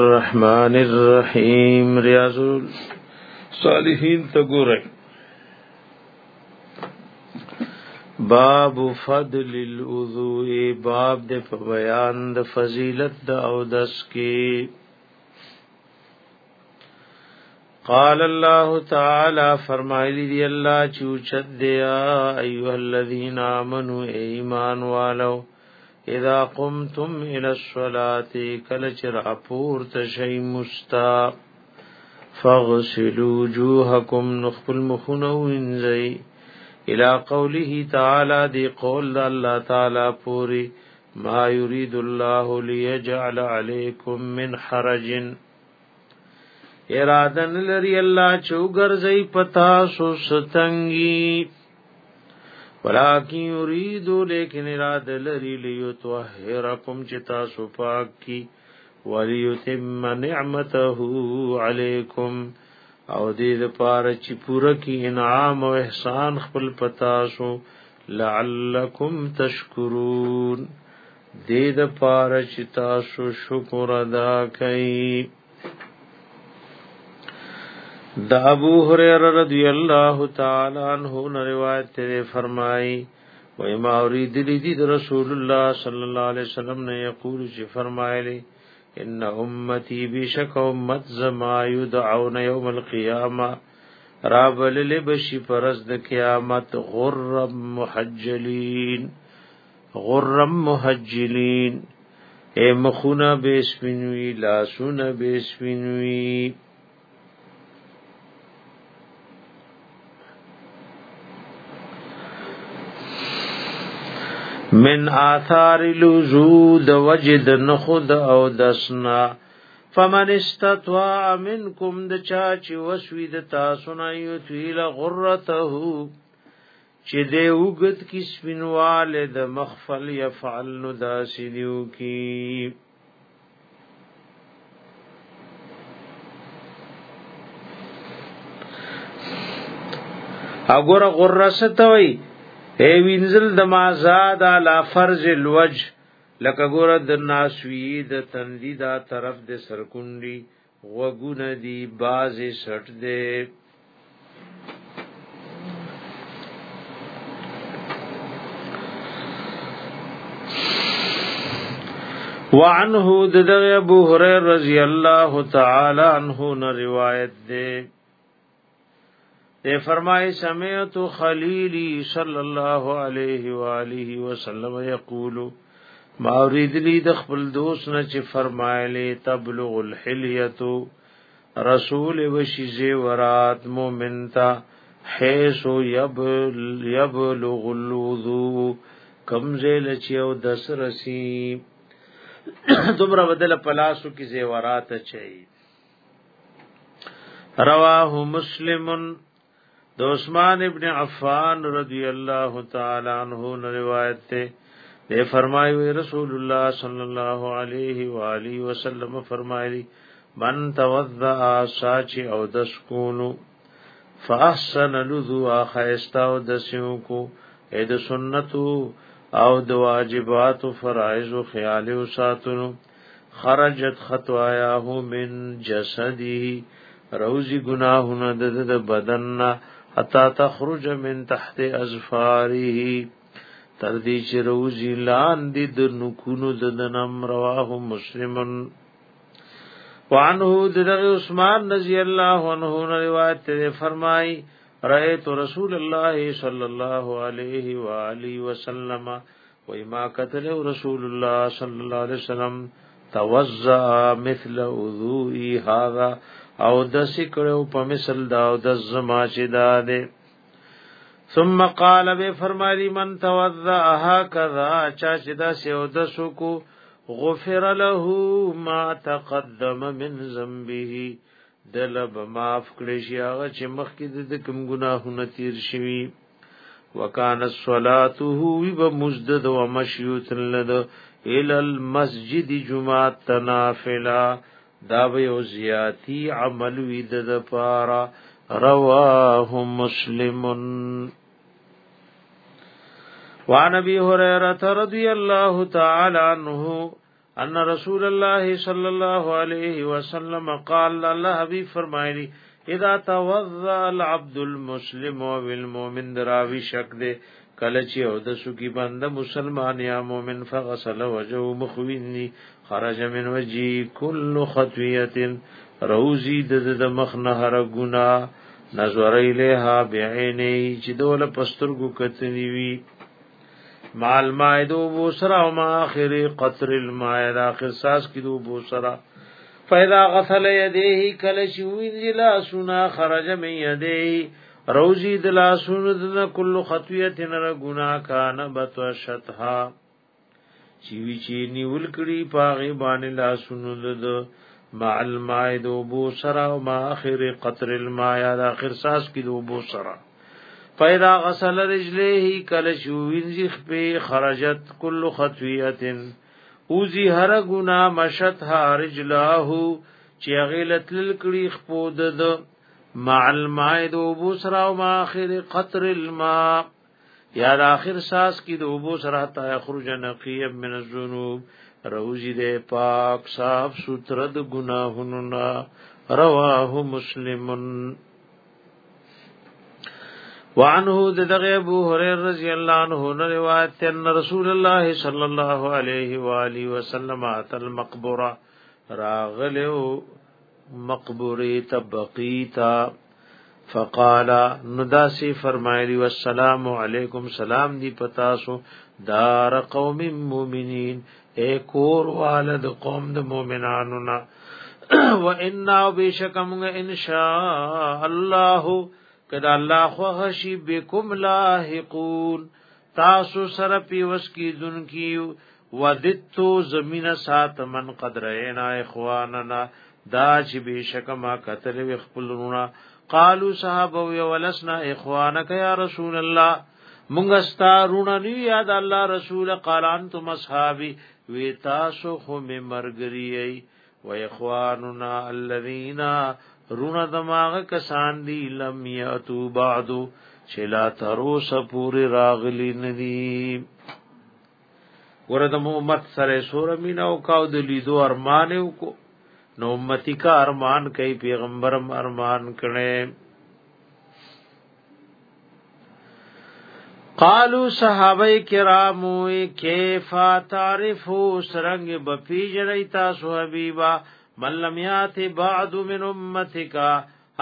الرحمن الرحیم ریاض الصالحین تګورای باب فضل الوضوء باب د په بیان د فضیلت د او دس کې قال الله تعالی فرمایلی دی الله چوچد دیا ایه الذین آمنو ایمان والو اذا قمتم الى الصلاه کل چر اپور تشي مستا فاغسلوا وجوهكم نخل مخنو زي الى قوله تعالى دي قول الله تعالى پوری ما يريد الله ليجعل عليكم من حرج ارادن لري الله چوغر زي پتا سو ستنګي ولکن یرید لیکن اراد لری لیطهرکم چتا صفاک کی ولیتم نعمته علیکم او دې لپاره چې پوره کی انعام او احسان خپل پتا شو لعلکم تشکرون دې لپاره چې تاسو شکر ادا کړئ دا ابو هريره رضی الله تعالی عنہ نے روایت ته فرمائی و ما اريد لدي رسول الله صلی الله علیه وسلم نے یقول چې فرمایلی ان امتی بشک امت زما یدعون یوم القیامه رابل لبشی پرز د قیامت غرم محجلین غرم محجلین اے مخونه بیسوینوی لاسونه بیسوینوی من آثار الوجود وجد نخود او دسنا فمن استطاع منکم د چا چې وسوي د تاسو نه یو تیل غرته چې دې وګت کی سپینواله د مخفل يفعل نو داسیو کی اګوره غرسته وای اے وینزل د ما زاد لا فرض الوج لکه ګور د ناسوی د تندی دا طرف د سرکونډي وګونه دی باز شټ دے وعنه د ابو هريره رضی الله تعالی عنه روایت ده اے فرمائے سمعت خلیلی صلی اللہ علیہ والہ وسلم یقول ما اريد لی د خپل دوست نه چې فرمایلی تبلغ الحلیه رسول وشی زیورات مومن تا حیث یبلغ الوضو کمزه لچیو دس رسی دومره بدل پلاسو کی زیورات چي رواه مسلمن د عثمان ابن عفان رضی الله تعالی عنہ روایت ته دے فرمائی ہوئی رسول اللہ صلی اللہ علیہ وآلہ وسلم فرمائی من توضع ساچ او دس کونو فاحسن لذو آخائستا او دسیوں کو اید سنتو او دواجبات و فرائض و خیال و ساتنو خرجت خطوایا من جسدی روزی گناہنا دد بدننا حتا تخرج من تحت ازفاره تر دې چې روزي لاندې د نکونو د نم رواه مسلمن وعنه دغه عثمان رضی الله عنه روایت ته فرمای رأيت رسول الله صلى الله عليه واله وسلم وما قتل رسول الله صلى الله عليه وسلم توزع مثل وضوء هذا او دسی کړو په مثل دا او د زما چې دا ده ثم قال به فرمایي من توضأها کذا چا چې دا سیو د سکو غفر له ما تقدم من ذنبه دل به معاف کړی شي هغه چې مخکې د کوم ګناهونه تیر شوي وکانه صلاته و مجدد و مشیوت لد الى المسجد جمعه تنافلا دا به یو زیاتی عمل وی د پارا رواه مسلم وعن ابي هريره رضي الله تعالى عنه ان رسول الله صلى الله عليه وسلم قال الله حبيب فرمایلی اذا توضا العبد المسلم والمؤمن دراوي شک دے کله چې او د سکی بند مسلمان یا مؤمن فغسل وجهه مخوینی خرج من وجی کل خطویت روزی د د مخ نه هر گنا نظر الیها بعینی چې دول پسترګو کتنی وی مال مائدو بو سرا ما اخر قطر الماء دا قصاص کی دو بو سرا فاذا غسل يديه کل شوین لا سنا خرج من يديه روزی د لا سن د کل خطویت نه گنا کان بتشتها چې وی چې نیول کړي پاغه باندې لا سنل د مع الماء دو بو سرا او ما اخر قطر الماء دا اخر ساس کې دو بو سرا پیدا غسل رجله کل شو وینځخ په خرجت کل خطویه او زی هر گنا مشت ها رجله چې غیلت لکړي خپود د مع الماء دو بو سرا او ما اخر قطر الماء یا د اخر ساس کې د اوبو سره تا یخرج نقیب من الذنوب روزی دے پاک صاف سوتر د گناهونو نا رواه مسلمن وعنه دغه ابو هريره رضی الله عنه نے روایت ته ان رسول الله صلی الله علیه و الی وسلم اتل مقبره راغلو مقبره تبقیتا فقال نداسی فرمایلی والسلام علیکم سلام دی پتاسو دار قوم مومنین اے کور والد قوم د مومنانو نا و انا بشکم ان شاء الله کدا الله خو هشی بكم لاحقون تاسو سره پیوس کی دن کی ودتو زمین سات من قدر اینا اخواننا دا چې بشکما قتل وخپلونا قالو صحابه ولسنا اخوانك يا رسول الله مونږ ستارونه نی یاد الله رسول قال انتم اصحابي وی تاسو خو می مرګریي و اخواننا الذين رونه دماغ کسان دي لم ياتوا بعد شلا تروس پوری راغلی ندی ورته محمد سره سور مینا او کاو د لیدو ارمان وکړو نو امتی کا ارمان کئی پیغمبرم ارمان کنے قالو صحابه کرامو کیفا تعرفو سرنگ بپی جنی تاسو حبیبا من لم یات بعد من امتکا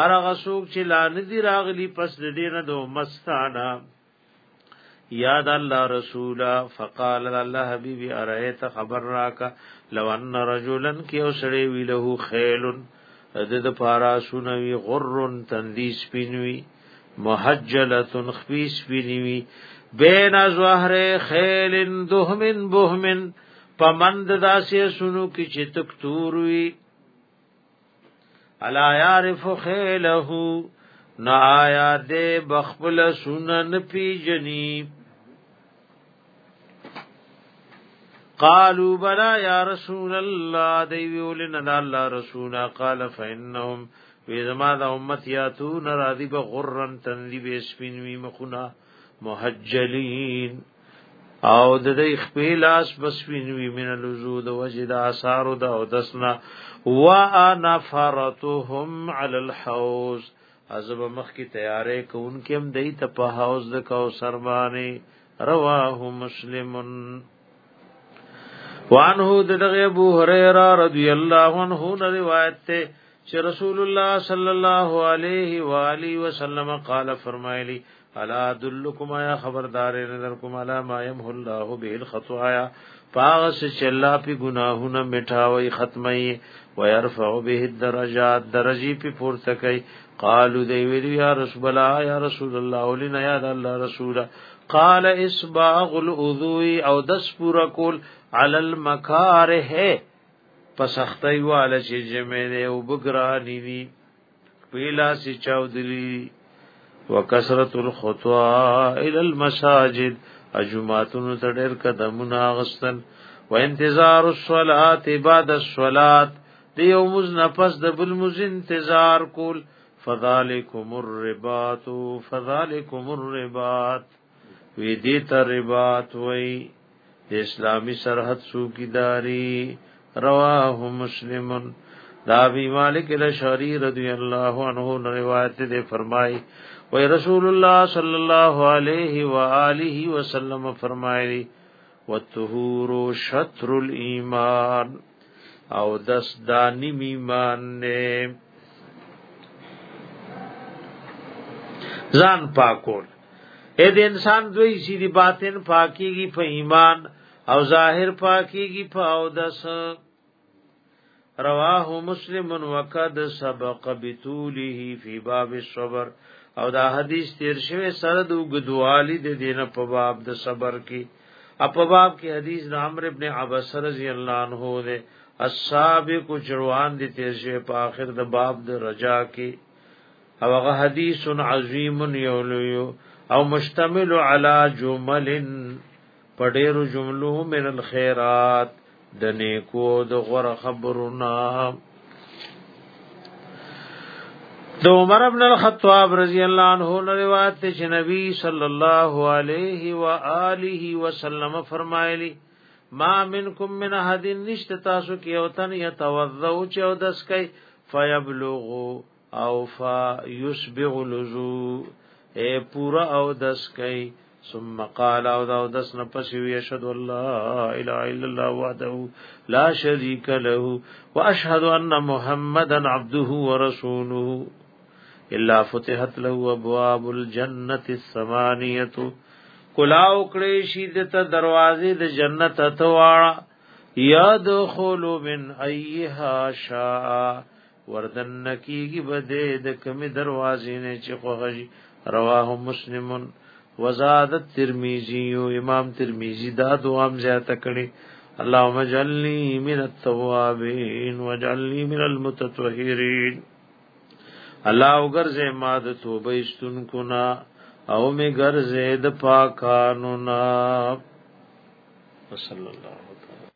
هر غسوک چې لا ندی راغلی پس د دینه دو مستانه یاد الله رسولا فقال الله حبيبي ارایت خبر راکا لو ان رجلا کیو سړی ویله خیل د د پارا سنوي غر تندیس پینوي محجله خفيس پینوي بین ازوهر خیل دهمن بهمن پمند داسې سنو کی چې تک توروي الا يعرف خيله نا آیا دے بخبل سنن پی جنیب قالوا بلا يا رسول الله دیولن الله رسولا قال فانهم وی زما د امت یاتو نراضی به غرن تنذیب اسپین وی مخنا محجلین او د دې خپلاس بسوین وی من الوجود وجد اثار د او دسنا وانا فرتهم على الحوض ازب مخ کی تیارې کوونکې هم دې ته په حوض د کوثر باندې رواه مسلمن وانه دغه ابو هريره رضی الله عنه روایت ته چې رسول الله صلی الله علیه و الی وسلم قال فرمایلی الا دلکما یا خبردار نظرکم الا ما يمح الله به الخطايا پاغس چې الله په ګناهونه میټاوي ختمي ويرفع به الدرجات درجي په پورته کوي قالو دی ویلو یا رسول الله یا رسول الله لنا یا الله رسول قال اسباغ الاذوي او دس پورا کول علی المکاره پسختی والا چې جمعنه او بګرانی دی پیلا سی چاودلی وکثرت الخطوا الى المساجد اجماتن تډر قدمونه غستن و انتظار الصلاه بعد الصلاه دی یومز نفس د بل مز انتظار کول فذالکم الرباط فذالکم الرباط وی دیت رباط وی د اسلامی سرحد سوکیداری رواه مسلمن دا بی مالک الاشعری رضی اللہ عنہ روایت دے فرمائی وی رسول اللہ صلی اللہ علیہ وآلہ وسلم فرمائی والطهور شطر الایمان او دس دانی ایمان نه ځان پاکول اې د انسان دوی سې دي باطن پاکيږي په ایمان او ظاهر پاکیږي په او دس رواه مسلم وقد سبق بتوله فی باب الصبر او دا حدیث تیر شوه سره د وګدوالی د دینه په باب د صبر کې په باب کې حدیث د عمرو ابن عباس رضی الله عنه ده السابق جروان دي تیر شوه په اخر د باب د رجا کې او هغه حدیث عظیم یولو او مشتمل علی جمل پډېرو جملو من الخيرات د نیکو د غره خبرونه د عمر ابن الخطاب رضی الله عنه نو روایت ته چې نبی صلی الله علیه و آله وسلم فرمایلی ما منکم من احد نشت تاسو کې او تن یتوضو چې او دس کوي فیبلغ او فیسبغ لزو اے پورا او دس کوي ثم قال او دا دس نه پس وی اشهد الله الا الا الله وحده لا شريك له واشهد ان محمدا عبده ورسوله الا فتحت له ابواب الجنه الثمانيه کلا وکړې شي د دروازې د جنت اتواړه يدخل من ايها شاء وردن کیږي بده د کمی دروازې نه چې خوږي رواه مسلمون وزاد ترمذی او امام ترمذی دا دوام زیاته کړي اللهم اجعلني من التوابين واجعلني من المتطهرين الله وګرځه ما د توبه استونکو نا او می ګرځه د پاکانو نا صلی الله